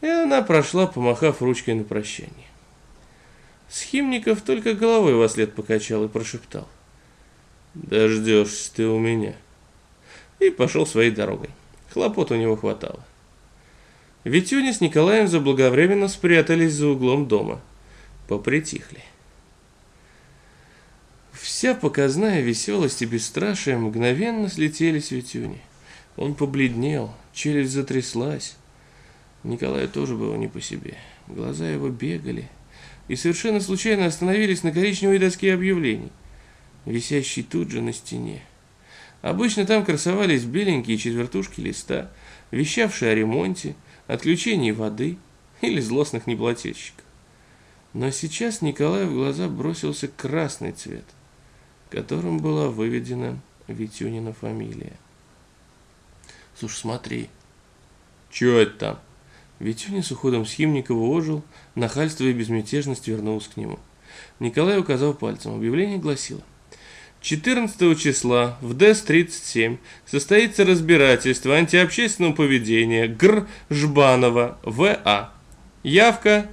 И она прошла, помахав ручкой на прощание. Схимников только головой во след покачал и прошептал. «Дождешься ты у меня». И пошел своей дорогой. Хлопот у него хватало. Витюня с Николаем заблаговременно спрятались за углом дома. Попритихли. Вся показная веселость и бесстрашие мгновенно слетели с Витюни. Он побледнел, челюсть затряслась. Николаю тоже было не по себе. Глаза его бегали и совершенно случайно остановились на коричневой доске объявлений, висящей тут же на стене. Обычно там красовались беленькие четвертушки листа, вещавшие о ремонте, отключении воды или злостных неплательщиков. Но сейчас Николаю в глаза бросился красный цвет, которым была выведена Витюнина фамилия. Слушай, смотри. Чё это там? Витюня с уходом Схимникова ожил, нахальство и безмятежность вернулась к нему. Николай указал пальцем. Объявление гласило. 14 числа в ДЭС-37 состоится разбирательство антиобщественного поведения ГР Жбанова В.А. Явка...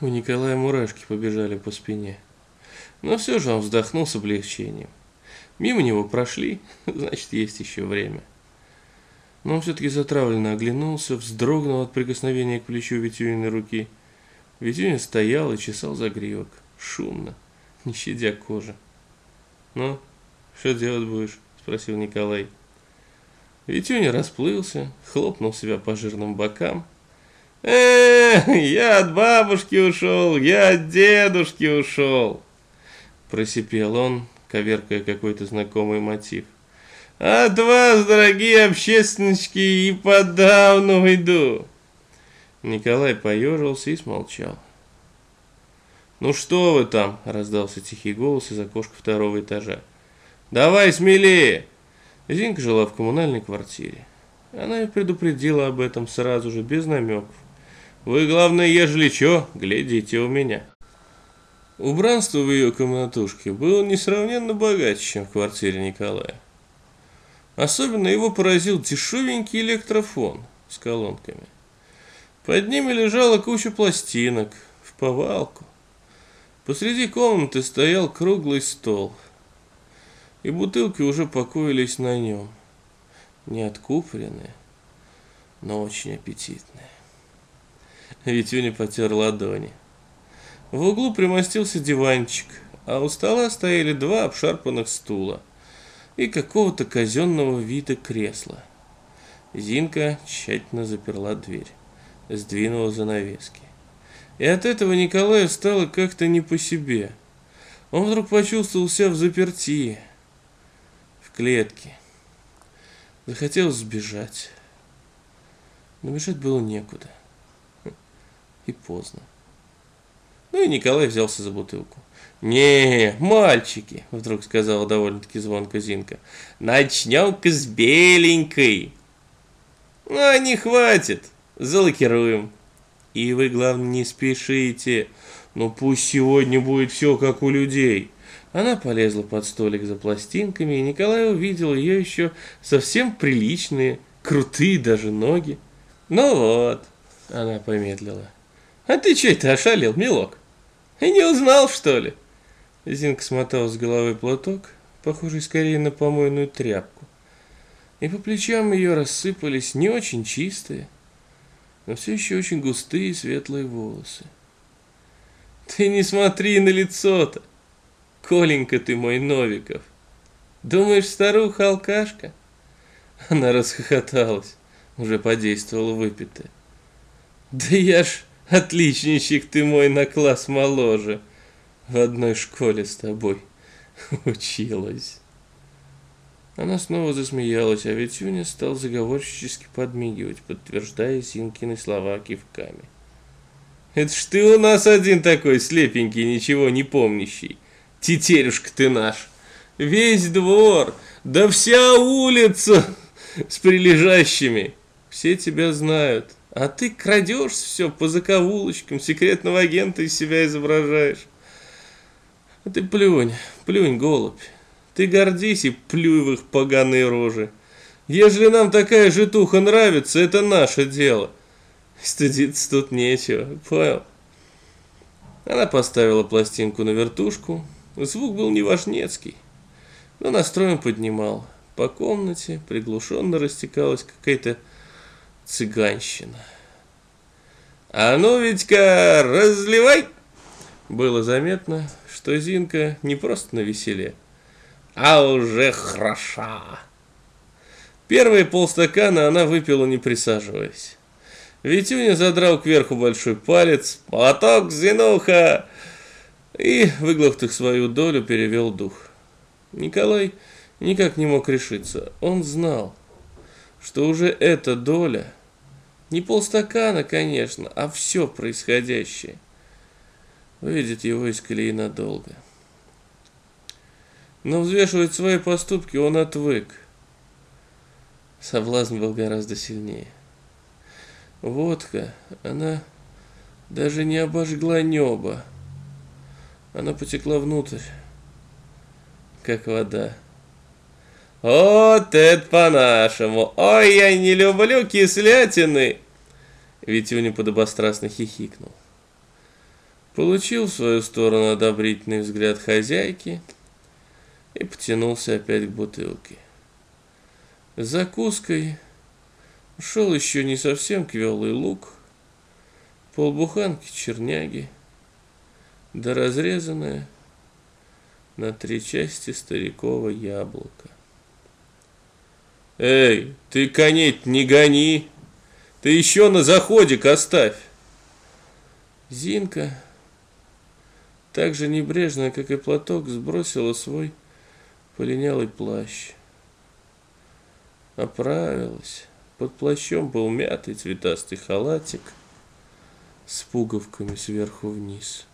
У Николая мурашки побежали по спине. Но все же он вздохнул с облегчением. Мимо него прошли, значит, есть еще время. Но он все-таки затравленно оглянулся, вздрогнул от прикосновения к плечу Витюниной руки. Витюня стоял и чесал загривок, шумно, не щадя кожи. «Ну, что делать будешь?» – спросил Николай. Витюня расплылся, хлопнул себя по жирным бокам. э я от бабушки ушел, я от дедушки ушел!» Просипел он, коверкая какой-то знакомый мотив. От вас, дорогие общественнички, и подавно уйду. Николай поежился и смолчал. «Ну что вы там?» – раздался тихий голос из окошка второго этажа. «Давай смелее!» Зинка жила в коммунальной квартире. Она и предупредила об этом сразу же, без намеков. «Вы, главное, ежели чё, глядите у меня». Убранство в ее комнатушке было несравненно богаче, чем в квартире Николая. Особенно его поразил дешевенький электрофон с колонками. Под ними лежала куча пластинок в повалку. Посреди комнаты стоял круглый стол, и бутылки уже покоились на нем, не откупленные, но очень аппетитные. Витюня потер ладони. В углу примостился диванчик, а у стола стояли два обшарпанных стула и какого-то казенного вида кресла. Зинка тщательно заперла дверь, сдвинула занавески. И от этого Николаю стало как-то не по себе. Он вдруг почувствовал себя в заперти, в клетке. Захотелось сбежать. Но бежать было некуда. И поздно. Ну и Николай взялся за бутылку. «Не, мальчики», — вдруг сказала довольно-таки звонко Зинка, — «начнем-ка с беленькой». «А, не хватит, залакируем». «И вы, главное, не спешите, ну пусть сегодня будет все как у людей». Она полезла под столик за пластинками, и Николай увидел ее еще совсем приличные, крутые даже ноги. «Ну вот», — она помедлила, — «а ты что это ошалел, милок? И не узнал, что ли?» Зинка смотал с головы платок, похожий скорее на помойную тряпку. И по плечам ее рассыпались не очень чистые, но все еще очень густые светлые волосы. Ты не смотри на лицо-то, Коленька ты мой Новиков. Думаешь, старуха-алкашка? Она расхохоталась, уже подействовала выпитая. Да я ж отличничек ты мой на класс моложе в одной школе с тобой училась. Она снова засмеялась, а Витюня стал заговорщически подмигивать, подтверждая Синкины слова кивками. «Это ж ты у нас один такой слепенький, ничего не помнящий. Тетерюшка ты наш. Весь двор, да вся улица с прилежащими. Все тебя знают, а ты крадешь все по закоулочкам, секретного агента из себя изображаешь. А ты плюнь, плюнь, голубь. Ты гордись и плюй в их поганые рожи. Ежели нам такая житуха нравится, это наше дело. Стыдиться тут нечего, понял? Она поставила пластинку на вертушку. Звук был неважнецкий, но настроем поднимал. По комнате приглушенно растекалась какая-то цыганщина. «А ну, Витька, разливай!» Было заметно, что Зинка не просто на веселе, а уже хороша. Первые полстакана она выпила, не присаживаясь. Витюня задрал кверху большой палец, «Молоток, Зинуха!» и, выглотав свою долю, перевел дух. Николай никак не мог решиться. Он знал, что уже эта доля, не полстакана, конечно, а все происходящее, выведет его из колеи надолго. Но взвешивать свои поступки он отвык. Соблазн был гораздо сильнее. Водка, она даже не обожгла небо. Она потекла внутрь, как вода. Вот это по-нашему! Ой, я не люблю кислятины! Витюня подобострастно хихикнул. Получил в свою сторону одобрительный взгляд хозяйки и потянулся опять к бутылке. С закуской шел еще не совсем квелый лук, полбуханки черняги, да разрезанное на три части стариковое яблоко. «Эй, ты коней не гони! Ты еще на заходик оставь!» Зинка, так же небрежно, как и платок, сбросила свой полинялый плащ. Оправилась. Под плащом был мятый цветастый халатик с пуговками сверху вниз.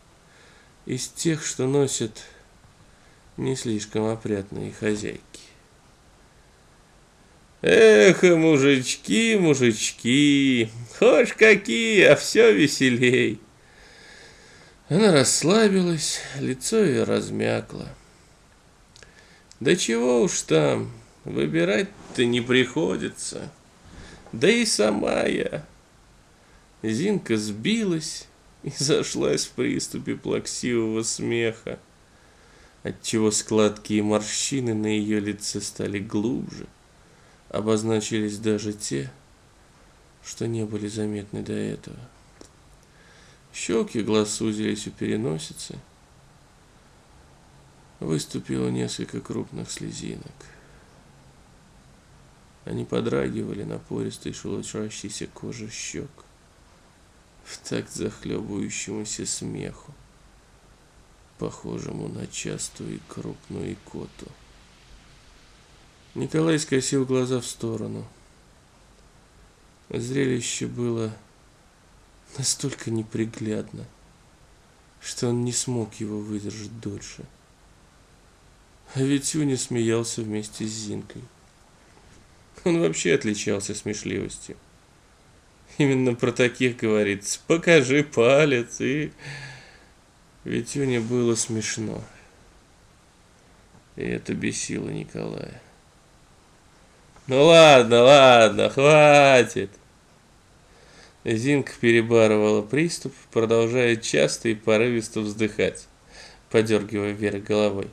Из тех, что носят не слишком опрятные хозяйки. Эх, мужички, мужички, хоть какие, а все веселей. Она расслабилась, лицо ее размякло. Да чего уж там, выбирать-то не приходится. Да и сама я. Зинка сбилась и зашлась в приступе плаксивого смеха, отчего складки и морщины на ее лице стали глубже обозначились даже те, что не были заметны до этого. Щеки глаз сузились у переносицы. Выступило несколько крупных слезинок. Они подрагивали на пористой шелушащейся коже щек в такт захлебывающемуся смеху, похожему на частую и крупную икоту. Николай скосил глаза в сторону. Зрелище было настолько неприглядно, что он не смог его выдержать дольше. А ведь Юня смеялся вместе с Зинкой. Он вообще отличался смешливостью. Именно про таких говорится. Покажи палец и... Ведь Юне было смешно. И это бесило Николая. Ну ладно, ладно, хватит. Зинка перебарывала приступ, продолжая часто и порывисто вздыхать, подергивая вверх головой.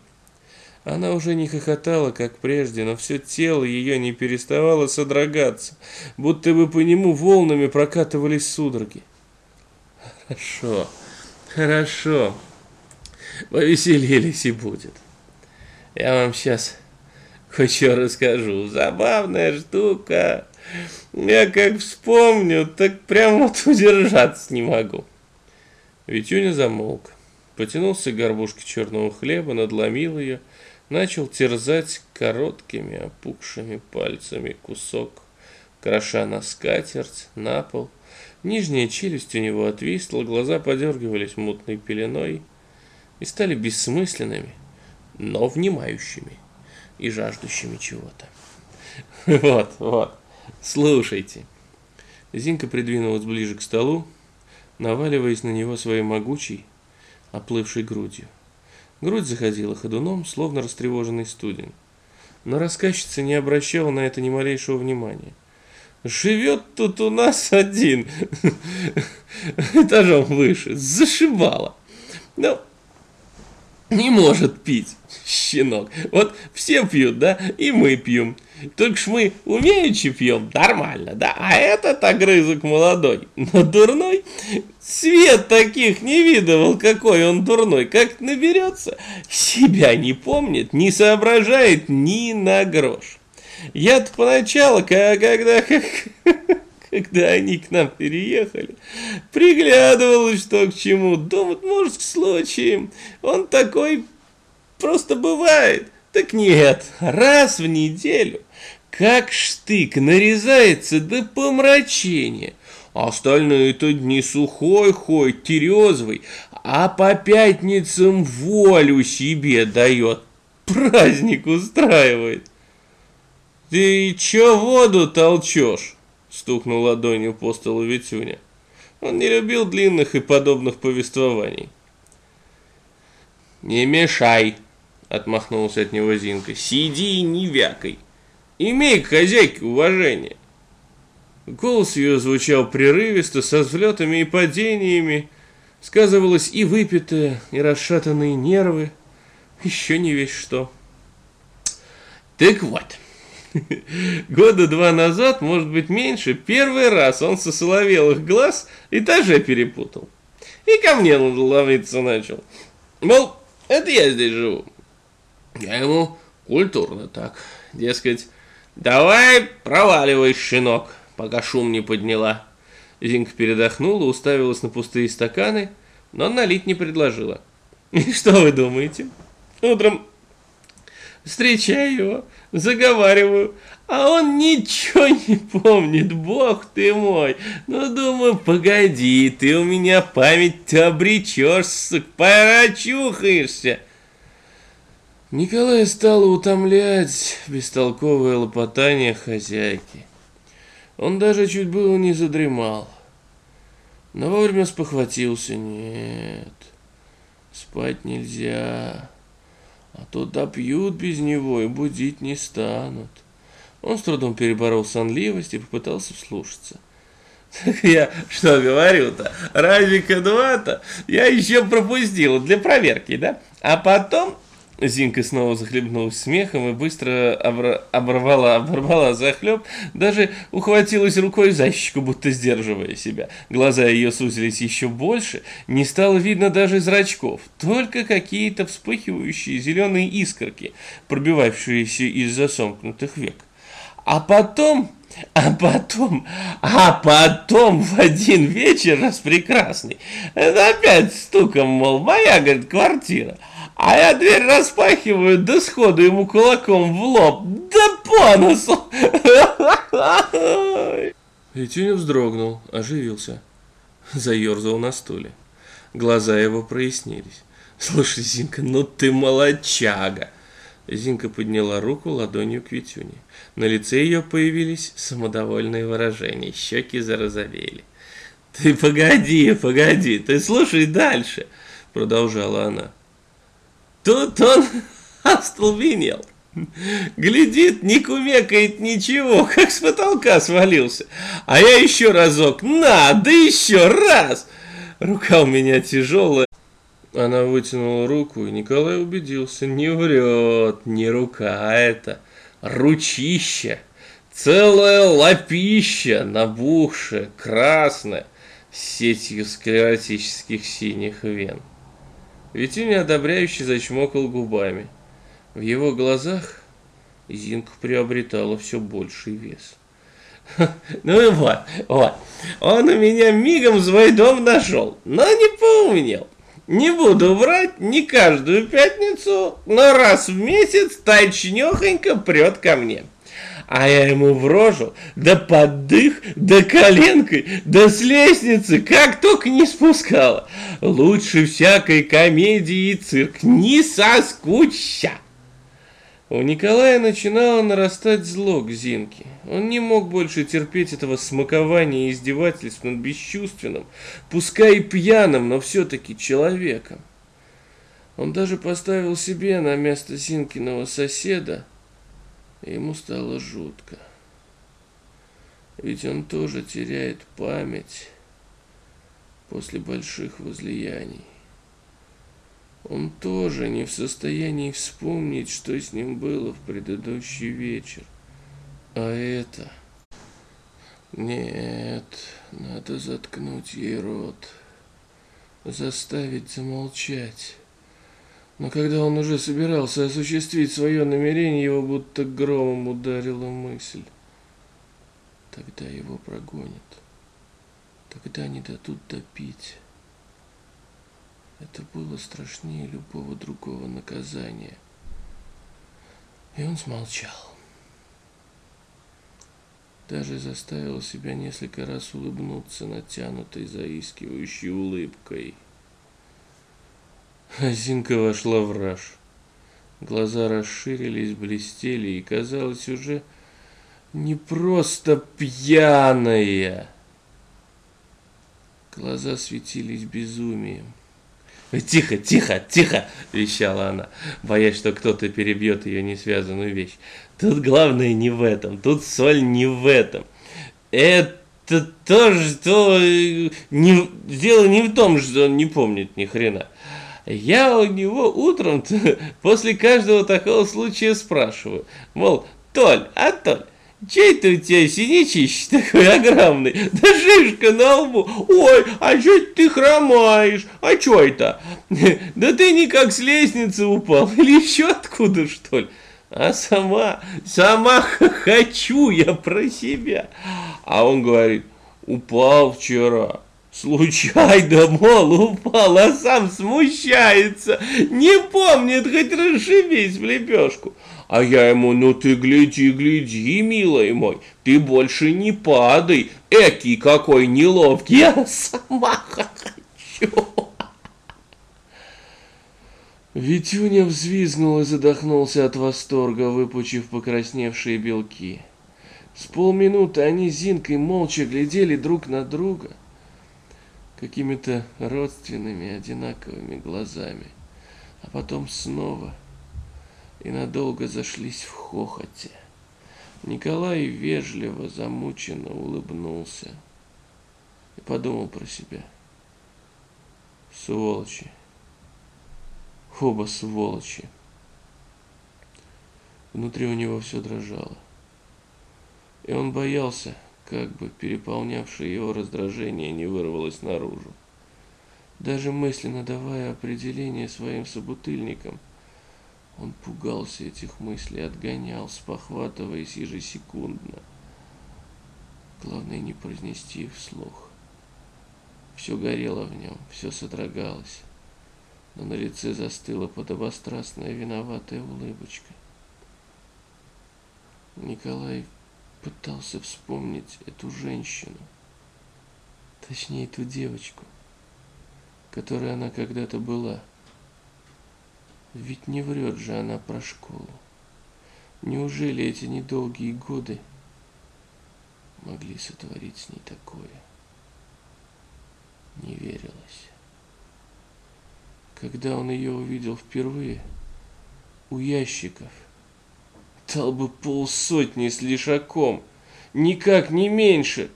Она уже не хохотала, как прежде, но все тело ее не переставало содрогаться, будто бы по нему волнами прокатывались судороги. Хорошо, хорошо, повеселились и будет. Я вам сейчас Хочу расскажу. Забавная штука. Я как вспомню, так прям вот удержаться не могу. Витюня замолк. Потянулся к горбушке черного хлеба, надломил ее, начал терзать короткими опухшими пальцами кусок, кроша на скатерть, на пол. Нижняя челюсть у него отвисла, глаза подергивались мутной пеленой и стали бессмысленными, но внимающими и жаждущими чего-то. Вот, вот, слушайте. Зинка придвинулась ближе к столу, наваливаясь на него своей могучей, оплывшей грудью. Грудь заходила ходуном, словно растревоженный студень. Но рассказчица не обращала на это ни малейшего внимания. Живет тут у нас один, этажом выше, зашибало. Ну, не может пить, щенок. Вот все пьют, да, и мы пьем. Только ж мы умеючи пьем, нормально, да, а этот огрызок молодой, но дурной. Свет таких не видывал, какой он дурной, как наберется, себя не помнит, не соображает ни на грош. Я-то поначалу, когда, когда они к нам переехали, приглядывалась, что к чему. Думать, может, к случаям. Он такой просто бывает. Так нет, раз в неделю, как штык, нарезается до помрачения. А остальные-то дни сухой ходит, терезвый, а по пятницам волю себе дает, праздник устраивает. «Ты чё воду толчешь?» – стукнул ладонью по столу Витюня. Он не любил длинных и подобных повествований. «Не мешай!» – отмахнулся от него Зинка. «Сиди и не вякай! Имей к хозяйке уважение!» Голос ее звучал прерывисто, со взлетами и падениями. Сказывалось и выпитое, и расшатанные нервы. Еще не весь что. «Так вот!» Года два назад, может быть меньше, первый раз он со соловелых глаз этаже перепутал. И ко мне ловиться начал. Мол, это я здесь живу. Я ему культурно так, дескать, давай проваливай, щенок, пока шум не подняла. Зинка передохнула, уставилась на пустые стаканы, но налить не предложила. И что вы думаете? Утром встречаю его, заговариваю, а он ничего не помнит, бог ты мой. Ну, думаю, погоди, ты у меня память обречешь, сук, порачухаешься. Николай стал утомлять бестолковое лопотание хозяйки. Он даже чуть было не задремал. Но вовремя спохватился. Нет, спать нельзя а то допьют без него и будить не станут. Он с трудом переборол сонливость и попытался вслушаться. Так я что говорю-то, разика два-то я еще пропустила для проверки, да? А потом Зинка снова захлебнулась смехом и быстро оборвала, оборвала захлеб, даже ухватилась рукой за щеку, будто сдерживая себя. Глаза ее сузились еще больше, не стало видно даже зрачков, только какие-то вспыхивающие зеленые искорки, пробивавшиеся из-за сомкнутых век. А потом... А потом, а потом в один вечер раз прекрасный, опять стуком, мол, моя, говорит, квартира. А я дверь распахиваю, да сходу ему кулаком в лоб, да по носу. И Тюня вздрогнул, оживился, заерзал на стуле. Глаза его прояснились. Слушай, Зинка, ну ты молодчага. Зинка подняла руку ладонью к Витюне. На лице ее появились самодовольные выражения, щеки зарозовели. «Ты погоди, погоди, ты слушай дальше», — продолжала она. Тут он остолбенел. Глядит, не кумекает ничего, как с потолка свалился. А я еще разок, на, да еще раз. Рука у меня тяжелая. Она вытянула руку, и Николай убедился, не врет, не рука это, ручище. Целая лапища, набухшая, красная, сетью склеротических синих вен. Витюня одобряюще зачмокал губами. В его глазах Зинка приобретала все больший вес. Ну и вот, вот. Он у меня мигом свой дом нашел, но не поумнел. Не буду врать, не каждую пятницу, но раз в месяц точнёхонько прет ко мне а я ему в рожу, да под дых, да коленкой, да с лестницы, как только не спускала. Лучше всякой комедии и цирк, не соскучься. У Николая начинало нарастать зло к Зинке. Он не мог больше терпеть этого смакования и издевательств над бесчувственным, пускай и пьяным, но все-таки человеком. Он даже поставил себе на место Зинкиного соседа – Ему стало жутко. Ведь он тоже теряет память после больших возлияний. Он тоже не в состоянии вспомнить, что с ним было в предыдущий вечер. А это... Нет, надо заткнуть ей рот, заставить замолчать. Но когда он уже собирался осуществить свое намерение, его будто громом ударила мысль. Тогда его прогонят. Тогда не дадут допить. Это было страшнее любого другого наказания. И он смолчал. Даже заставил себя несколько раз улыбнуться натянутой, заискивающей улыбкой. Зинка вошла в раж. Глаза расширились, блестели, и казалось уже не просто пьяная. Глаза светились безумием. «Тихо, тихо, тихо!» – вещала она, боясь, что кто-то перебьет ее несвязанную вещь. «Тут главное не в этом, тут соль не в этом. Это то, что... Не, дело не в том, что он не помнит ни хрена. Я у него утром после каждого такого случая спрашиваю, мол, Толь, а Толь, Чей ты у тебя синячище такой огромный? Да шишка на лбу. Ой, а что ты хромаешь? А что это? Да ты никак с лестницы упал. Или еще откуда, что ли? А сама, сама хочу я про себя. А он говорит, упал вчера. Случайно, мол, упал, а сам смущается. Не помнит, хоть расшибись в лепешку. А я ему, ну ты гляди, гляди, милый мой, ты больше не падай, эки какой неловкий, я сама хочу. Витюня взвизгнул и задохнулся от восторга, выпучив покрасневшие белки. С полминуты они с Зинкой молча глядели друг на друга какими-то родственными одинаковыми глазами, а потом снова – и надолго зашлись в хохоте. Николай вежливо, замученно улыбнулся и подумал про себя. Сволочи. Оба сволочи. Внутри у него все дрожало. И он боялся, как бы переполнявшее его раздражение не вырвалось наружу. Даже мысленно давая определение своим собутыльникам – он пугался этих мыслей, отгонял, спохватываясь ежесекундно. Главное не произнести их вслух. Все горело в нем, все содрогалось, но на лице застыла подобострастная виноватая улыбочка. Николай пытался вспомнить эту женщину, точнее ту девочку, которой она когда-то была – ведь не врет же она про школу. Неужели эти недолгие годы могли сотворить с ней такое? Не верилось. Когда он ее увидел впервые, у ящиков, дал бы полсотни с лишаком, никак не меньше.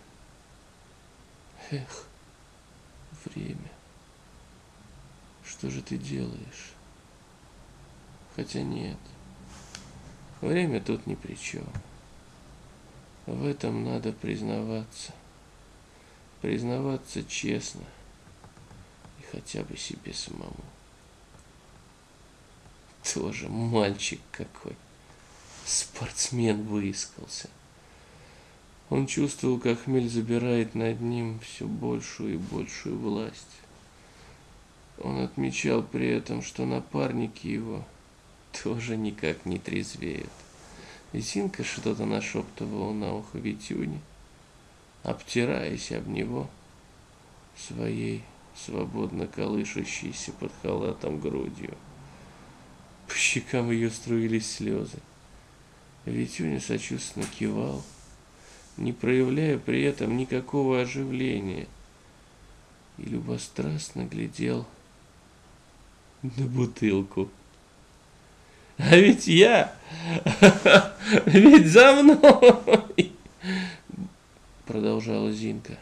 Эх, время, что же ты делаешь? Хотя нет. Время тут ни при чем. В этом надо признаваться. Признаваться честно. И хотя бы себе самому. Тоже мальчик какой. Спортсмен выискался. Он чувствовал, как хмель забирает над ним все большую и большую власть. Он отмечал при этом, что напарники его – тоже никак не трезвеют. Зинка что-то нашептывала на ухо Витюне, обтираясь об него своей свободно колышущейся под халатом грудью. По щекам ее струились слезы. Витюня сочувственно кивал, не проявляя при этом никакого оживления, и любострастно глядел на бутылку. А ведь я, ведь за мной продолжала Зинка.